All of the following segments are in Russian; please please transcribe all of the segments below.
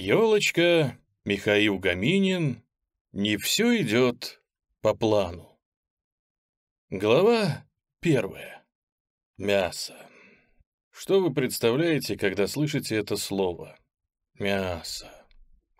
Елочка, Михаил Гаминин, не все идет по плану. Глава первая. Мясо. Что вы представляете, когда слышите это слово? Мясо.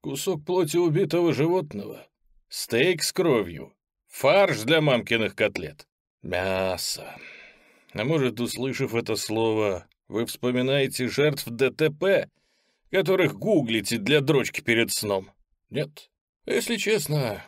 Кусок плоти убитого животного. Стейк с кровью. Фарш для мамкиных котлет. Мясо. А может, услышав это слово, вы вспоминаете жертв ДТП, которых гуглите для дрочки перед сном? Нет? Если честно,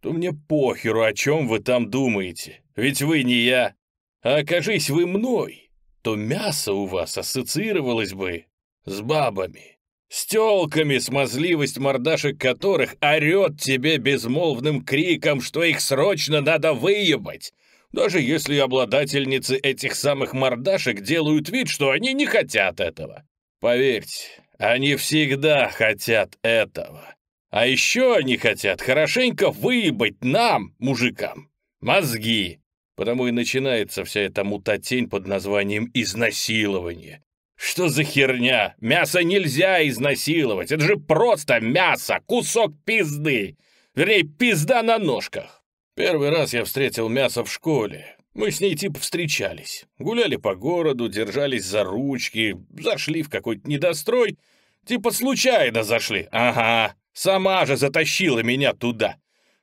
то мне похеру, о чем вы там думаете. Ведь вы не я. А окажись вы мной, то мясо у вас ассоциировалось бы с бабами, с тёлками, смазливость мордашек которых орёт тебе безмолвным криком, что их срочно надо выебать, даже если обладательницы этих самых мордашек делают вид, что они не хотят этого. Поверьте, они всегда хотят этого. А еще они хотят хорошенько выебать нам, мужикам, мозги. Потому и начинается вся эта мутатень под названием «изнасилование». Что за херня? Мясо нельзя изнасиловать. Это же просто мясо, кусок пизды. Вернее, пизда на ножках. Первый раз я встретил мясо в школе. Мы с ней типа встречались. Гуляли по городу, держались за ручки, зашли в какой-то недострой. Типа случайно зашли. Ага, сама же затащила меня туда.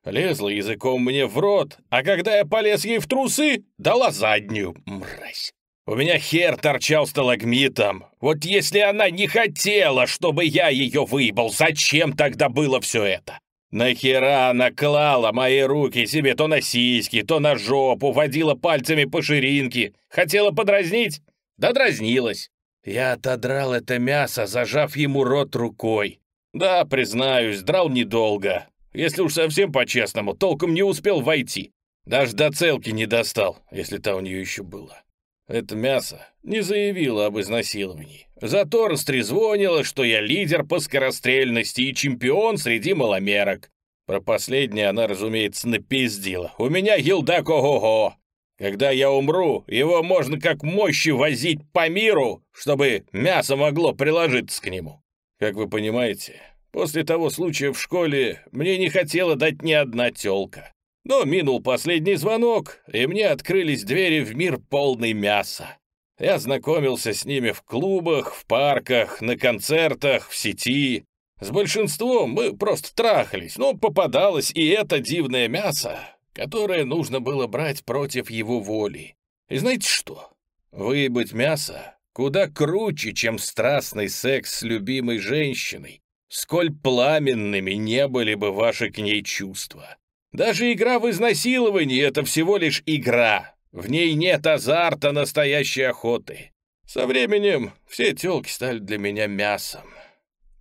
Лезла языком мне в рот, а когда я полез ей в трусы, дала заднюю. Мразь. У меня хер торчал сталагмитом. Вот если она не хотела, чтобы я ее выебал, зачем тогда было все это? Нахера она клала мои руки себе то на сиськи, то на жопу, водила пальцами по ширинке. Хотела подразнить? Да дразнилась. Я отодрал это мясо, зажав ему рот рукой. Да, признаюсь, драл недолго. Если уж совсем по-честному, толком не успел войти. Даже до целки не достал, если та у нее еще была. Это мясо не заявило об изнасиловании. Зато растрезвонило, что я лидер по скорострельности и чемпион среди маломерок. Про последнее она, разумеется, напиздила. У меня елдак ого-го. Когда я умру, его можно как мощи возить по миру, чтобы мясо могло приложиться к нему. Как вы понимаете, после того случая в школе мне не хотела дать ни одна тёлка. Но минул последний звонок, и мне открылись двери в мир полный мяса. Я знакомился с ними в клубах, в парках, на концертах, в сети. С большинством мы просто трахались, но попадалось и это дивное мясо, которое нужно было брать против его воли. И знаете что? Выебать мясо куда круче, чем страстный секс с любимой женщиной, сколь пламенными не были бы ваши к ней чувства. Даже игра в изнасиловании — это всего лишь игра, в ней нет азарта настоящей охоты. Со временем все тёлки стали для меня мясом.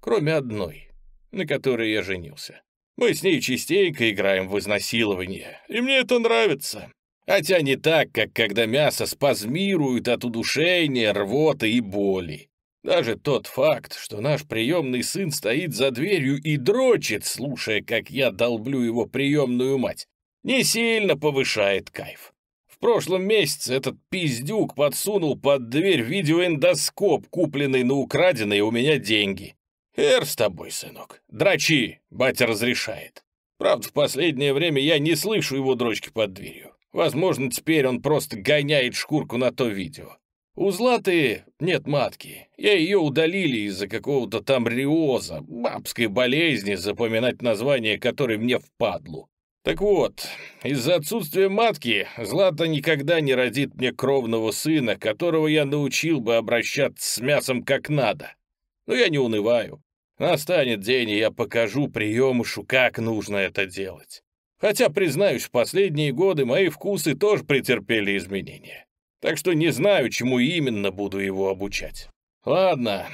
Кроме одной, на которой я женился. Мы с ней частенько играем в изнасилование, и мне это нравится. Хотя не так, как когда мясо спазмирует от удушения, рвоты и боли. Даже тот факт, что наш приемный сын стоит за дверью и дрочит, слушая, как я долблю его приемную мать, не сильно повышает кайф. В прошлом месяце этот пиздюк подсунул под дверь видеоэндоскоп, купленный на украденные у меня деньги. Эр с тобой, сынок. Дрочи, батя разрешает. Правда, в последнее время я не слышу его дрочки под дверью. Возможно, теперь он просто гоняет шкурку на то видео. У Златы нет матки. Я ее удалили из-за какого-то там риоза, бабской болезни, запоминать название которой мне впадлу. Так вот, из-за отсутствия матки Злата никогда не родит мне кровного сына, которого я научил бы обращаться с мясом как надо. Но я не унываю. Настанет день, и я покажу приемышу, как нужно это делать. Хотя, признаюсь, в последние годы мои вкусы тоже претерпели изменения. Так что не знаю, чему именно буду его обучать. Ладно,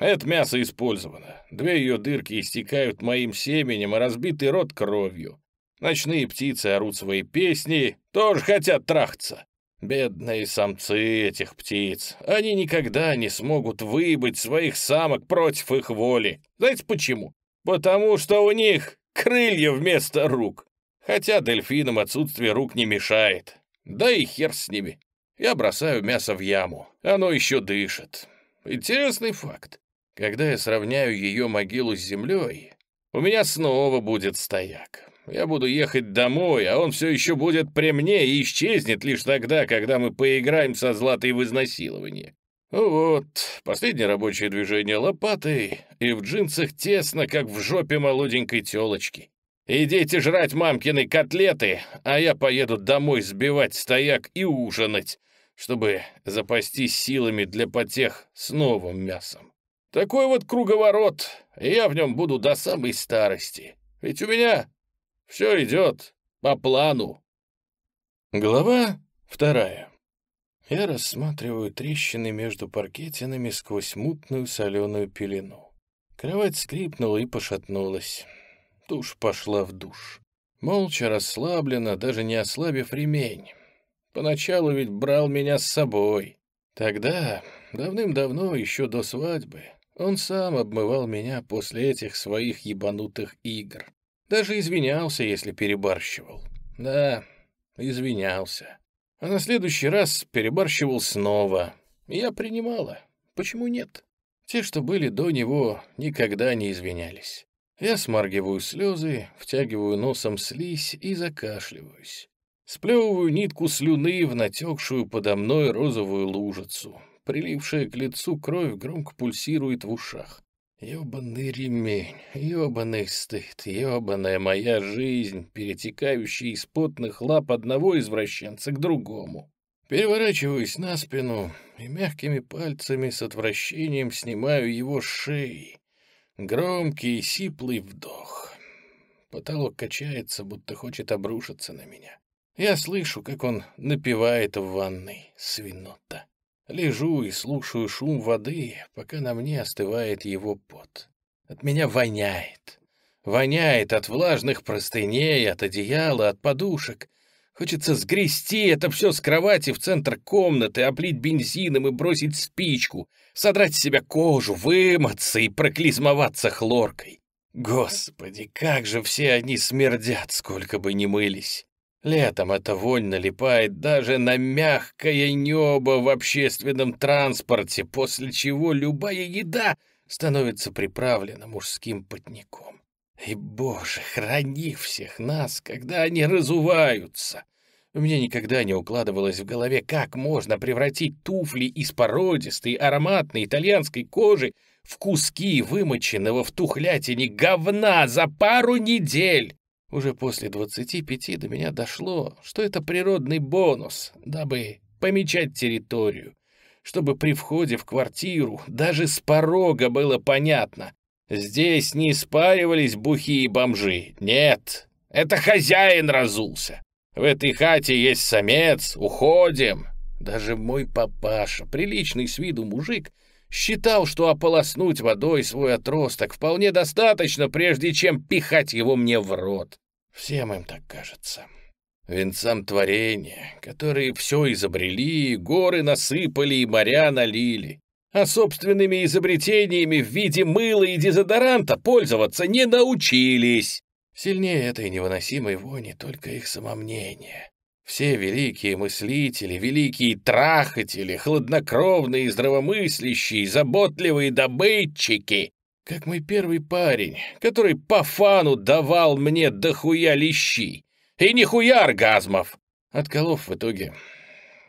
это мясо использовано. Две ее дырки истекают моим семенем, а разбитый рот кровью. Ночные птицы орут свои песни, тоже хотят трахаться. Бедные самцы этих птиц. Они никогда не смогут выбыть своих самок против их воли. Знаете почему? Потому что у них крылья вместо рук. Хотя дельфинам отсутствие рук не мешает. Да и хер с ними. Я бросаю мясо в яму. Оно еще дышит. Интересный факт. Когда я сравняю ее могилу с землей, у меня снова будет стояк. Я буду ехать домой, а он все еще будет при мне и исчезнет лишь тогда, когда мы поиграем со Златой в изнасилование. Ну вот, последнее рабочее движение лопатой, и в джинсах тесно, как в жопе молоденькой телочки. Идите жрать мамкины котлеты, а я поеду домой сбивать стояк и ужинать, чтобы запастись силами для потех с новым мясом. Такой вот круговорот, и я в нем буду до самой старости. Ведь у меня все идет по плану. Глава вторая. Я рассматриваю трещины между паркетинами сквозь мутную соленую пелену. Кровать скрипнула и пошатнулась. Тушь пошла в душ. Молча, расслабленно, даже не ослабив ремень. Поначалу ведь брал меня с собой. Тогда, давным-давно, еще до свадьбы, он сам обмывал меня после этих своих ебанутых игр. Даже извинялся, если перебарщивал. Да, извинялся. А на следующий раз перебарщивал снова. я принимала. Почему нет? Те, что были до него, никогда не извинялись. Я смаргиваю слезы, втягиваю носом слизь и закашливаюсь. Сплевываю нитку слюны в натекшую подо мной розовую лужицу. Прилившая к лицу кровь громко пульсирует в ушах. Ёбаный ремень, ёбаный стыд, ёбаная моя жизнь, перетекающая из потных лап одного извращенца к другому. Переворачиваюсь на спину и мягкими пальцами с отвращением снимаю его с шеи. Громкий сиплый вдох. Потолок качается, будто хочет обрушиться на меня. Я слышу, как он напевает в ванной свинота. Лежу и слушаю шум воды, пока на мне остывает его пот. От меня воняет. Воняет от влажных простыней, от одеяла, от подушек. Хочется сгрести это все с кровати в центр комнаты, облить бензином и бросить спичку, содрать с себя кожу, вымыться и проклизмоваться хлоркой. Господи, как же все они смердят, сколько бы ни мылись. Летом эта вонь налипает даже на мягкое небо в общественном транспорте, после чего любая еда становится приправлена мужским потником. И, Боже, храни всех нас, когда они разуваются. Меня никогда не укладывалось в голове, как можно превратить туфли из породистой, ароматной итальянской кожи в куски вымоченного в тухлятине говна за пару недель. Уже после 25 до меня дошло, что это природный бонус, дабы помечать территорию, чтобы при входе в квартиру даже с порога было понятно. Здесь не спаривались бухие бомжи. Нет, это хозяин разулся. В этой хате есть самец, уходим. Даже мой папаша, приличный с виду мужик, считал, что ополоснуть водой свой отросток вполне достаточно, прежде чем пихать его мне в рот. Всем им так кажется. Венцам творения, которые все изобрели, горы насыпали и моря налили, а собственными изобретениями в виде мыла и дезодоранта пользоваться не научились. Сильнее этой невыносимой вони только их самомнение. Все великие мыслители, великие трахатели, хладнокровные, здравомыслящие, заботливые добытчики как мой первый парень, который по фану давал мне дохуя лещи. И нихуя оргазмов. Отколов в итоге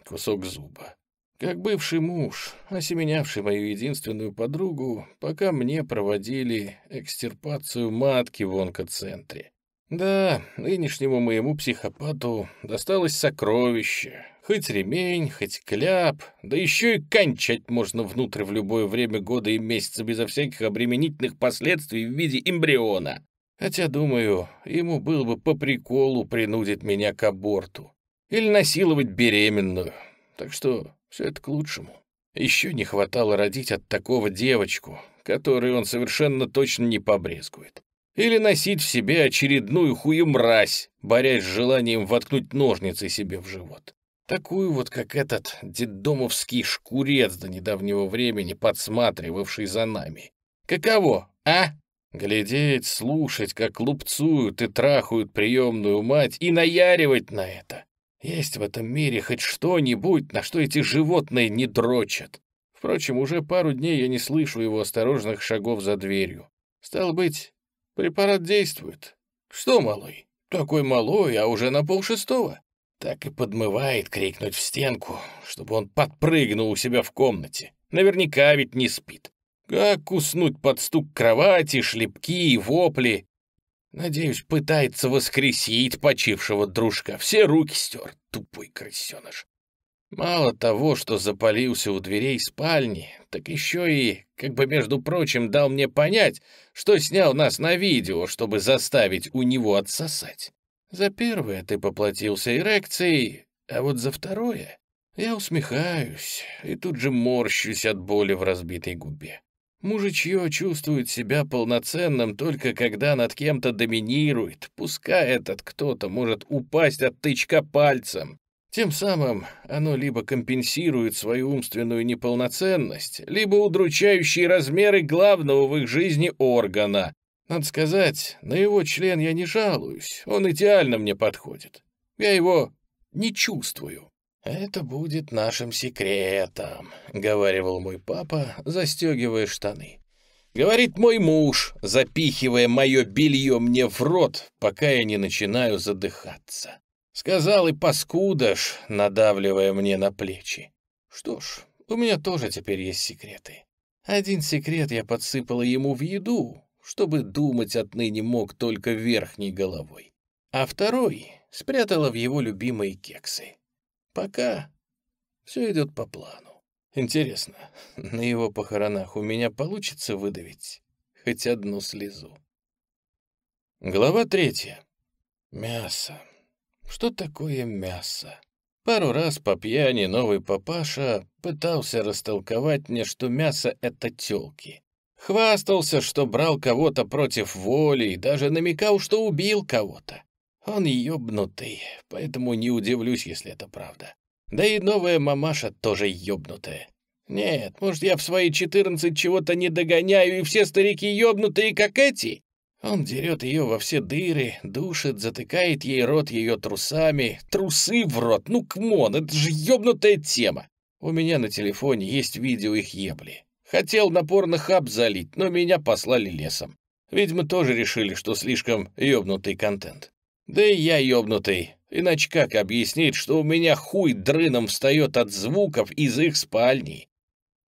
кусок зуба. Как бывший муж, осеменявший мою единственную подругу, пока мне проводили экстирпацию матки в онкоцентре. Да, нынешнему моему психопату досталось сокровище, Хоть ремень, хоть кляп, да еще и кончать можно внутрь в любое время года и месяца безо всяких обременительных последствий в виде эмбриона. Хотя, думаю, ему было бы по приколу принудить меня к аборту. Или насиловать беременную. Так что все это к лучшему. Еще не хватало родить от такого девочку, которой он совершенно точно не побрезгует. Или носить в себе очередную хуемразь, борясь с желанием воткнуть ножницы себе в живот. Такую вот, как этот деддомовский шкурец до недавнего времени, подсматривавший за нами. Каково, а? Глядеть, слушать, как лупцуют и трахают приемную мать, и наяривать на это. Есть в этом мире хоть что-нибудь, на что эти животные не дрочат. Впрочем, уже пару дней я не слышу его осторожных шагов за дверью. Стало быть, препарат действует. Что, малой? Такой малой, а уже на полшестого. Так и подмывает крикнуть в стенку, чтобы он подпрыгнул у себя в комнате. Наверняка ведь не спит. Как уснуть под стук кровати, шлепки и вопли? Надеюсь, пытается воскресить почившего дружка. Все руки стер, тупой крысеныш. Мало того, что запалился у дверей спальни, так еще и, как бы между прочим, дал мне понять, что снял нас на видео, чтобы заставить у него отсосать. За первое ты поплатился эрекцией, а вот за второе я усмехаюсь и тут же морщусь от боли в разбитой губе. Мужичье чувствует себя полноценным только когда над кем-то доминирует, пускай этот кто-то может упасть от тычка пальцем. Тем самым оно либо компенсирует свою умственную неполноценность, либо удручающие размеры главного в их жизни органа. Надо сказать, на его член я не жалуюсь, он идеально мне подходит. Я его не чувствую. «Это будет нашим секретом», — говаривал мой папа, застегивая штаны. Говорит мой муж, запихивая мое белье мне в рот, пока я не начинаю задыхаться. Сказал и паскудаш, надавливая мне на плечи. Что ж, у меня тоже теперь есть секреты. Один секрет я подсыпала ему в еду, чтобы думать отныне мог только верхней головой. А второй спрятала в его любимые кексы. Пока все идет по плану. Интересно, на его похоронах у меня получится выдавить хоть одну слезу? Глава третья. Мясо. Что такое мясо? Пару раз по пьяни новый папаша пытался растолковать мне, что мясо — это тёлки. Хвастался, что брал кого-то против воли и даже намекал, что убил кого-то. Он ёбнутый, поэтому не удивлюсь, если это правда. Да и новая мамаша тоже ёбнутая. Нет, может, я в свои четырнадцать чего-то не догоняю, и все старики ёбнутые, как эти? Он дерет ее во все дыры, душит, затыкает ей рот ее трусами. Трусы в рот, ну кмон, это же ёбнутая тема. У меня на телефоне есть видео их ебли. Хотел на порнохаб залить, но меня послали лесом. Видимо, тоже решили, что слишком ёбнутый контент. Да и я ёбнутый. Иначе как объяснить, что у меня хуй дрыном встает от звуков из их спальни?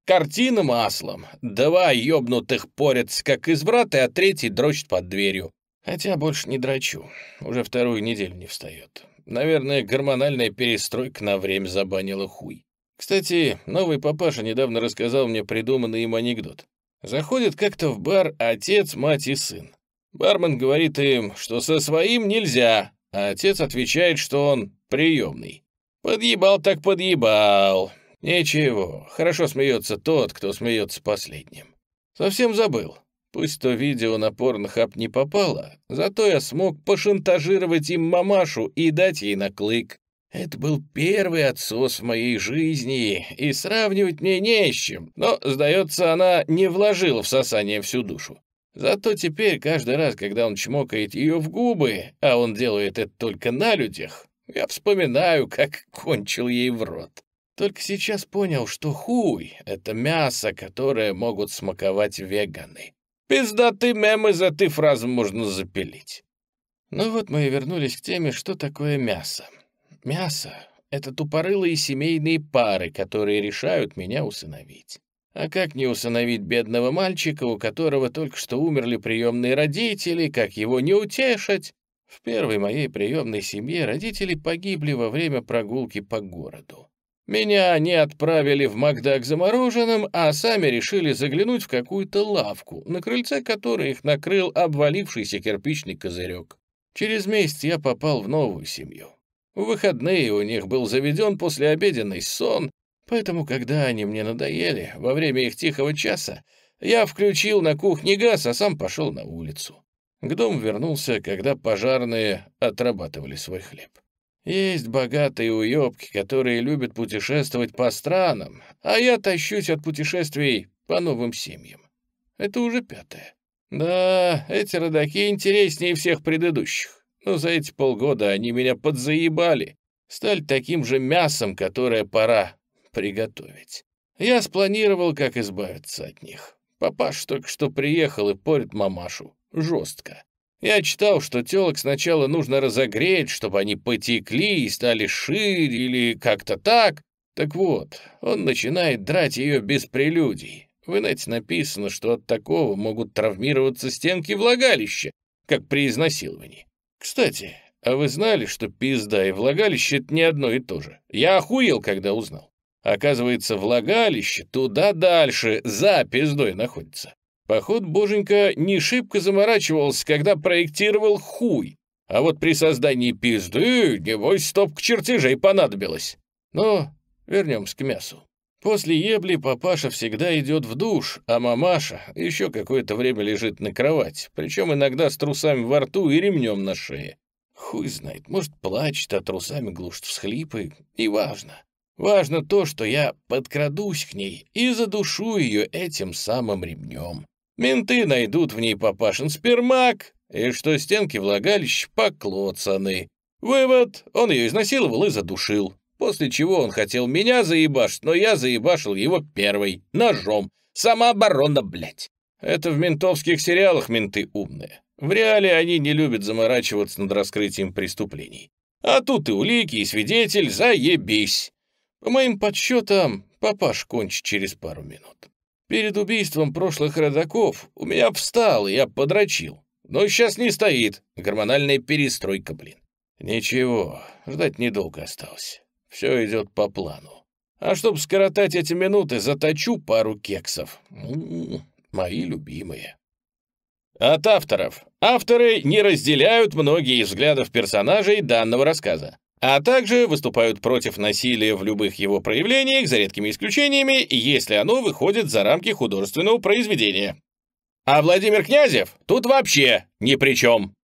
Картина маслом. Два ёбнутых порятся, как изврат, а третий дрочит под дверью. Хотя больше не дрочу. Уже вторую неделю не встает. Наверное, гормональная перестройка на время забанила хуй. Кстати, новый папаша недавно рассказал мне придуманный им анекдот. Заходит как-то в бар отец, мать и сын. Бармен говорит им, что со своим нельзя, а отец отвечает, что он приемный. Подъебал так подъебал. Ничего, хорошо смеется тот, кто смеется последним. Совсем забыл. Пусть то видео на порнохаб не попало, зато я смог пошантажировать им мамашу и дать ей наклык. Это был первый отсос в моей жизни, и сравнивать мне не с чем, но, сдается, она не вложила в сосание всю душу. Зато теперь каждый раз, когда он чмокает ее в губы, а он делает это только на людях, я вспоминаю, как кончил ей в рот. Только сейчас понял, что хуй — это мясо, которое могут смаковать веганы. Пиздатый мем из этой фразы можно запилить. Ну вот мы и вернулись к теме, что такое мясо. Мясо — это тупорылые семейные пары, которые решают меня усыновить. А как не усыновить бедного мальчика, у которого только что умерли приемные родители, как его не утешить? В первой моей приемной семье родители погибли во время прогулки по городу. Меня они отправили в Макдак за мороженым, а сами решили заглянуть в какую-то лавку, на крыльце которой их накрыл обвалившийся кирпичный козырек. Через месяц я попал в новую семью. В выходные у них был заведен послеобеденный сон, поэтому, когда они мне надоели, во время их тихого часа, я включил на кухне газ, а сам пошел на улицу. К дому вернулся, когда пожарные отрабатывали свой хлеб. Есть богатые уёбки, которые любят путешествовать по странам, а я тащусь от путешествий по новым семьям. Это уже пятое. Да, эти родаки интереснее всех предыдущих. Но за эти полгода они меня подзаебали, стали таким же мясом, которое пора приготовить. Я спланировал, как избавиться от них. Папаш только что приехал и порит мамашу. Жестко. Я читал, что телок сначала нужно разогреть, чтобы они потекли и стали шире или как-то так. Так вот, он начинает драть ее без прелюдий. В инете написано, что от такого могут травмироваться стенки влагалища, как при изнасиловании. Кстати, а вы знали, что пизда и влагалище — это не одно и то же? Я охуел, когда узнал. Оказывается, влагалище туда дальше, за пиздой находится. Поход Боженька не шибко заморачивался, когда проектировал хуй. А вот при создании пизды, небось, стопка чертежей понадобилась. Но вернемся к мясу. После ебли папаша всегда идет в душ, а мамаша еще какое-то время лежит на кровати, причем иногда с трусами во рту и ремнем на шее. Хуй знает, может, плачет, а трусами глушит всхлипы. Неважно. Важно то, что я подкрадусь к ней и задушу ее этим самым ремнем. Менты найдут в ней папашин спермак, и что стенки влагалища поклоцаны. Вывод, он ее изнасиловал и задушил. После чего он хотел меня заебашить, но я заебашил его первой, ножом. Самооборона, блядь. Это в ментовских сериалах менты умные. В реале они не любят заморачиваться над раскрытием преступлений. А тут и улики, и свидетель, заебись. По моим подсчетам, папаш кончит через пару минут. Перед убийством прошлых родаков у меня встал, и я подрочил. Но сейчас не стоит. Гормональная перестройка, блин. Ничего, ждать недолго осталось. Все идет по плану. А чтобы скоротать эти минуты, заточу пару кексов. М -м -м, мои любимые. От авторов. Авторы не разделяют многие из взглядов персонажей данного рассказа, а также выступают против насилия в любых его проявлениях, за редкими исключениями, если оно выходит за рамки художественного произведения. А Владимир Князев тут вообще ни при чем.